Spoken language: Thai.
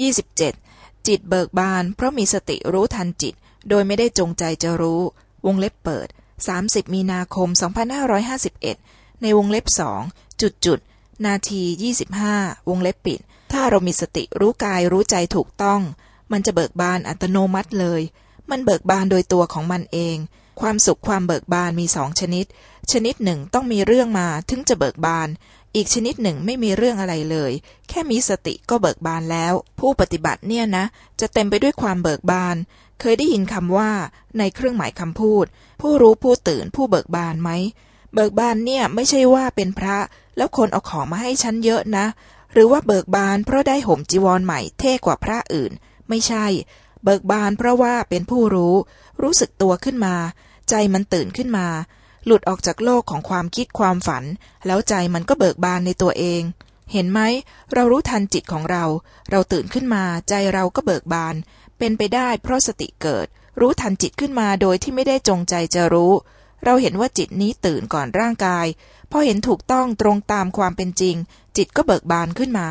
ยี่สิบเจ็ดจิตเบิกบาน เพราะมีสติรู้ทันจิต โดยไม่ได้จงใจจะรู้ วงเล็บเปิด30มีนาคม2551ในวงเล็บสองจุดจุดนาที25วงเล็บปิด ถ้าเรามีสติรู้กายรู้ใจถูกต้อง มันจะเบิกบานอัตโนมัติเลย มันเบิกบานโดยตัวของมันเอง ความสุขความเบิกบานมีสองชนิด ชนิดหนึ่งต้องมีเรื่องมาถึงจะเบิกบาน อีกชนิดหนึ่งไม่มีเรื่องอะไรเลย แค่มีสติก็เบิกบานแล้ว ผู้ปฏิบัติเนี่ยนะ จะเต็มไปด้วยความเบิกบาน เคยได้ยินคำว่า ในเครื่องหมายคำพูด ผู้รู้ผู้ตื่นผู้เบิกบานไหมเบิกบานเนี่ยไม่ใช่ว่าเป็นพระ แล้วคนเอาของมาให้ฉันเยอะนะ หรือว่าเบิกบานเพราะได้ห่มจีวรใหม่เท่กว่าพระอื่น ไม่ใช่ เบิกบานเพราะว่าเป็นผู้รู้ รู้สึกตัวขึ้นมา ใจมันตื่นขึ้นมา หลุดออกจากโลกของความคิดความฝัน แล้วใจมันก็เบิกบานในตัวเอง เห็นไหม เรารู้ทันจิตของเรา เราตื่นขึ้นมาใจเราก็เบิกบาน เป็นไปได้เพราะสติเกิด รู้ทันจิตขึ้นมาโดยที่ไม่ได้จงใจจะรู้ เราเห็นว่าจิตนี้ตื่นก่อนร่างกาย พอเห็นถูกต้องตรงตามความเป็นจริง จิตก็เบิกบานขึ้นมา